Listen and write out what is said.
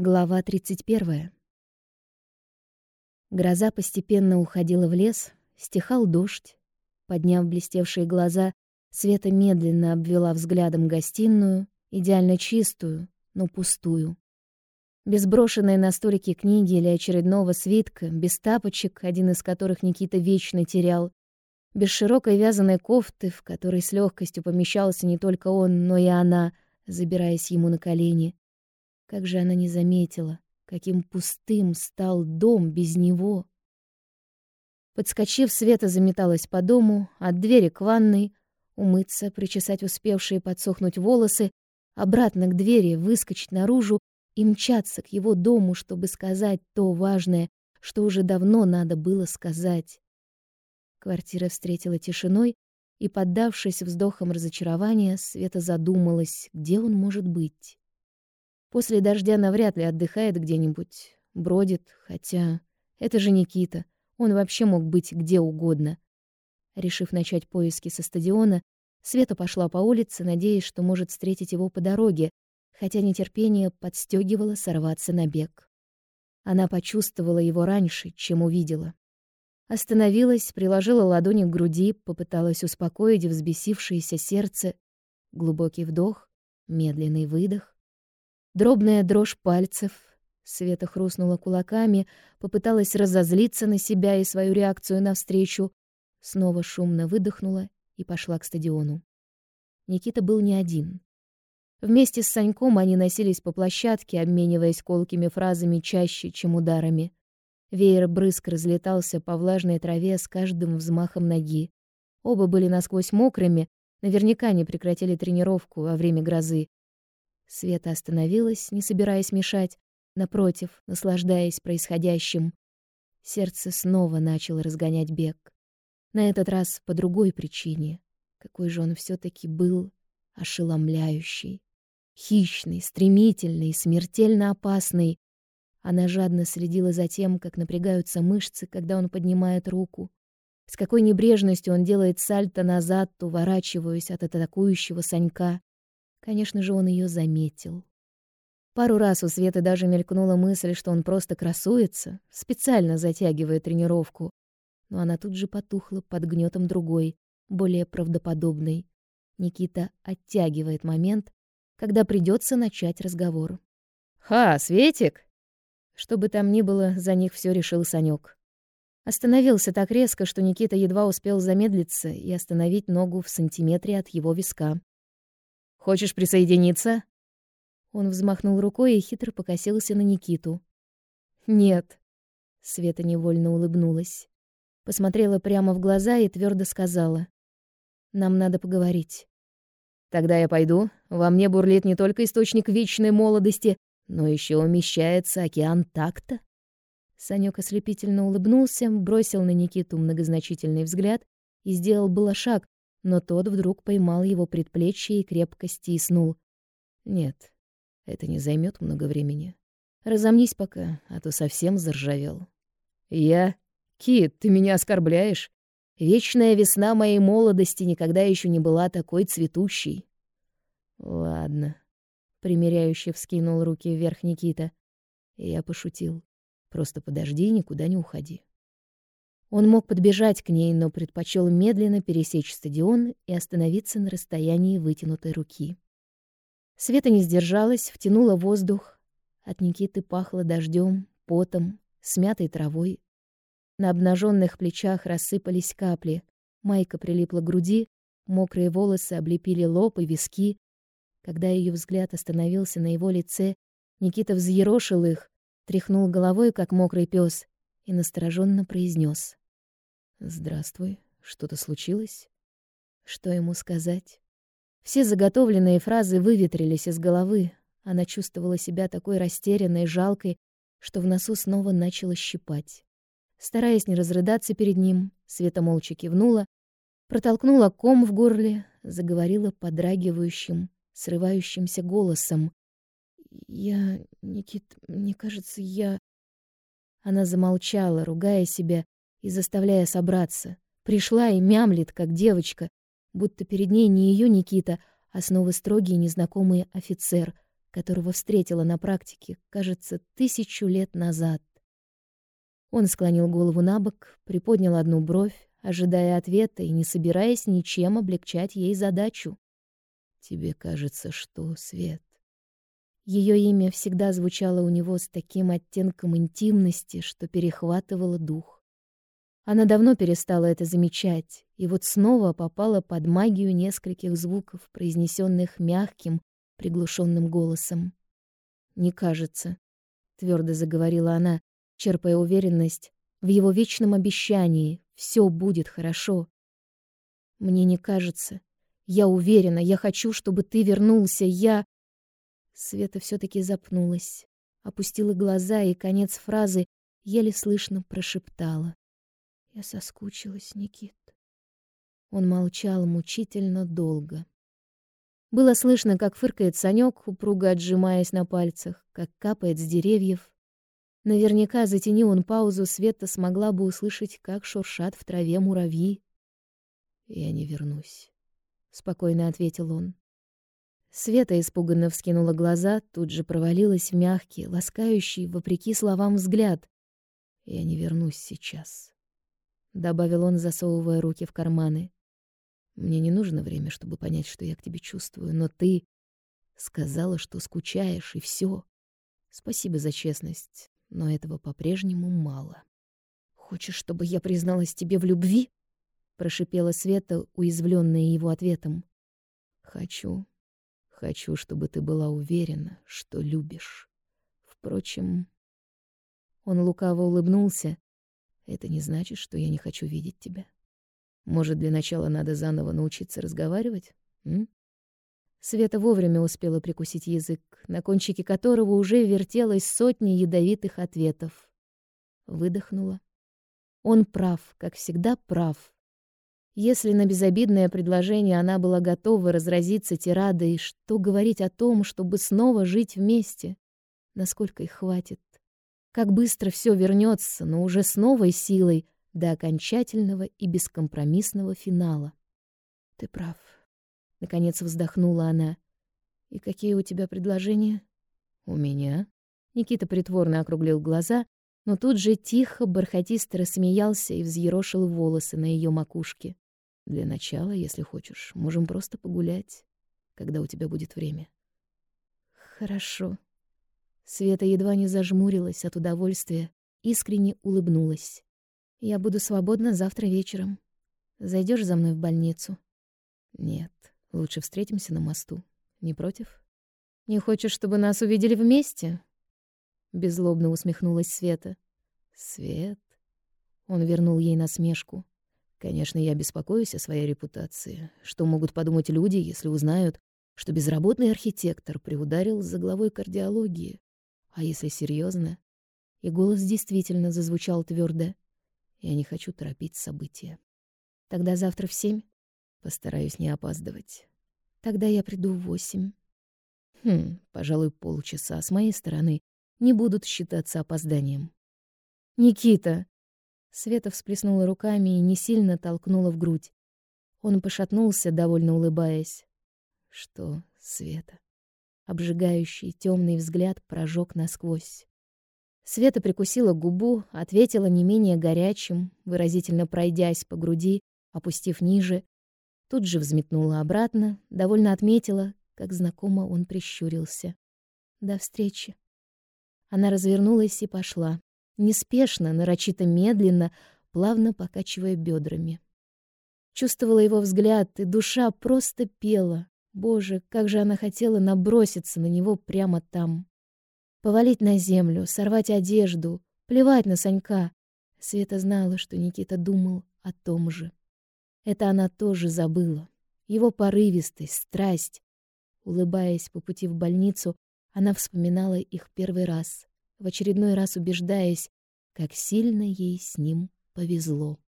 Глава 31. Гроза постепенно уходила в лес, стихал дождь. Подняв блестевшие глаза, Света медленно обвела взглядом гостиную, идеально чистую, но пустую. Без брошенной на столике книги или очередного свитка, без тапочек, один из которых Никита вечно терял, без широкой вязаной кофты, в которой с легкостью помещался не только он, но и она, забираясь ему на колени — как же она не заметила, каким пустым стал дом без него. Подскочив, Света заметалась по дому, от двери к ванной, умыться, причесать успевшие подсохнуть волосы, обратно к двери, выскочить наружу и мчаться к его дому, чтобы сказать то важное, что уже давно надо было сказать. Квартира встретила тишиной, и, поддавшись вздохам разочарования, Света задумалась, где он может быть. После дождя навряд ли отдыхает где-нибудь, бродит, хотя это же Никита. Он вообще мог быть где угодно. Решив начать поиски со стадиона, Света пошла по улице, надеясь, что может встретить его по дороге, хотя нетерпение подстегивало сорваться на бег. Она почувствовала его раньше, чем увидела. Остановилась, приложила ладони к груди, попыталась успокоить взбесившееся сердце. Глубокий вдох, медленный выдох. Дробная дрожь пальцев. Света хрустнула кулаками, попыталась разозлиться на себя и свою реакцию навстречу. Снова шумно выдохнула и пошла к стадиону. Никита был не один. Вместе с Саньком они носились по площадке, обмениваясь колкими фразами чаще, чем ударами. Веер брызг разлетался по влажной траве с каждым взмахом ноги. Оба были насквозь мокрыми, наверняка не прекратили тренировку во время грозы, Света остановилась, не собираясь мешать, напротив, наслаждаясь происходящим. Сердце снова начало разгонять бег. На этот раз по другой причине. Какой же он все таки был ошеломляющий. Хищный, стремительный, смертельно опасный. Она жадно следила за тем, как напрягаются мышцы, когда он поднимает руку. С какой небрежностью он делает сальто назад, уворачиваясь от атакующего Санька. Конечно же, он ее заметил. Пару раз у Светы даже мелькнула мысль, что он просто красуется, специально затягивая тренировку. Но она тут же потухла под гнетом другой, более правдоподобной. Никита оттягивает момент, когда придется начать разговор. «Ха, Светик!» Что бы там ни было, за них все решил Санек. Остановился так резко, что Никита едва успел замедлиться и остановить ногу в сантиметре от его виска. Хочешь присоединиться?» Он взмахнул рукой и хитро покосился на Никиту. «Нет». Света невольно улыбнулась. Посмотрела прямо в глаза и твердо сказала. «Нам надо поговорить». «Тогда я пойду. Во мне бурлит не только источник вечной молодости, но еще умещается океан такта». Санёк ослепительно улыбнулся, бросил на Никиту многозначительный взгляд и сделал было шаг, но тот вдруг поймал его предплечье и крепко стиснул. «Нет, это не займет много времени. Разомнись пока, а то совсем заржавел». «Я? Кит, ты меня оскорбляешь? Вечная весна моей молодости никогда еще не была такой цветущей». «Ладно», — примиряюще вскинул руки вверх Никита. Я пошутил. «Просто подожди никуда не уходи». Он мог подбежать к ней, но предпочел медленно пересечь стадион и остановиться на расстоянии вытянутой руки. Света не сдержалась, втянула воздух. От Никиты пахло дождем, потом, смятой травой. На обнаженных плечах рассыпались капли. Майка прилипла к груди, мокрые волосы облепили лоб и виски. Когда ее взгляд остановился на его лице, Никита взъерошил их, тряхнул головой, как мокрый пес, и настороженно произнес: «Здравствуй. Что-то случилось?» Что ему сказать? Все заготовленные фразы выветрились из головы. Она чувствовала себя такой растерянной, жалкой, что в носу снова начало щипать. Стараясь не разрыдаться перед ним, Света молча кивнула, протолкнула ком в горле, заговорила подрагивающим, срывающимся голосом. «Я... Никит, мне кажется, я...» Она замолчала, ругая себя, и заставляя собраться. Пришла и мямлит, как девочка, будто перед ней не ее Никита, а снова строгий незнакомый офицер, которого встретила на практике, кажется, тысячу лет назад. Он склонил голову на бок, приподнял одну бровь, ожидая ответа и не собираясь ничем облегчать ей задачу. «Тебе кажется, что, Свет?» Ее имя всегда звучало у него с таким оттенком интимности, что перехватывало дух. Она давно перестала это замечать, и вот снова попала под магию нескольких звуков, произнесенных мягким, приглушенным голосом. «Не кажется», — твердо заговорила она, черпая уверенность в его вечном обещании «все будет хорошо». «Мне не кажется. Я уверена, я хочу, чтобы ты вернулся, я...» Света все таки запнулась, опустила глаза и конец фразы еле слышно прошептала. «Я соскучилась, Никит». Он молчал мучительно долго. Было слышно, как фыркает Санёк, упруго отжимаясь на пальцах, как капает с деревьев. Наверняка, затяни он паузу, Света смогла бы услышать, как шуршат в траве муравьи. «Я не вернусь», — спокойно ответил он. Света испуганно вскинула глаза, тут же провалилась в мягкий, ласкающий, вопреки словам, взгляд. «Я не вернусь сейчас», — добавил он, засовывая руки в карманы. Мне не нужно время, чтобы понять, что я к тебе чувствую, но ты сказала, что скучаешь, и все. Спасибо за честность, но этого по-прежнему мало. Хочешь, чтобы я призналась тебе в любви? прошипела Света, уязвленная его ответом. Хочу. Хочу, чтобы ты была уверена, что любишь. Впрочем, он лукаво улыбнулся. Это не значит, что я не хочу видеть тебя. Может, для начала надо заново научиться разговаривать? М? Света вовремя успела прикусить язык, на кончике которого уже вертелось сотни ядовитых ответов. Выдохнула. Он прав, как всегда прав. Если на безобидное предложение она была готова разразиться тирадой, что говорить о том, чтобы снова жить вместе? Насколько их хватит? Как быстро все вернется, но уже с новой силой — до окончательного и бескомпромиссного финала. Ты прав. Наконец вздохнула она. И какие у тебя предложения? У меня? Никита притворно округлил глаза, но тут же тихо, бархатисто рассмеялся и взъерошил волосы на ее макушке. Для начала, если хочешь, можем просто погулять, когда у тебя будет время. Хорошо. Света едва не зажмурилась от удовольствия, искренне улыбнулась. Я буду свободна завтра вечером. Зайдешь за мной в больницу? Нет, лучше встретимся на мосту. Не против? Не хочешь, чтобы нас увидели вместе? Беззлобно усмехнулась Света. Свет. Он вернул ей насмешку. Конечно, я беспокоюсь о своей репутации. Что могут подумать люди, если узнают, что безработный архитектор приударил за главой кардиологии? А если серьезно? И голос действительно зазвучал твердо. Я не хочу торопить события. Тогда завтра в семь? Постараюсь не опаздывать. Тогда я приду в восемь. Хм, пожалуй, полчаса с моей стороны не будут считаться опозданием. Никита! Света всплеснула руками и не сильно толкнула в грудь. Он пошатнулся, довольно улыбаясь. Что, Света? Обжигающий темный взгляд прожег насквозь. Света прикусила губу, ответила не менее горячим, выразительно пройдясь по груди, опустив ниже. Тут же взметнула обратно, довольно отметила, как знакомо он прищурился. До встречи. Она развернулась и пошла, неспешно, нарочито медленно, плавно покачивая бедрами. Чувствовала его взгляд, и душа просто пела. Боже, как же она хотела наброситься на него прямо там. Повалить на землю, сорвать одежду, плевать на Санька. Света знала, что Никита думал о том же. Это она тоже забыла. Его порывистость, страсть. Улыбаясь по пути в больницу, она вспоминала их первый раз, в очередной раз убеждаясь, как сильно ей с ним повезло.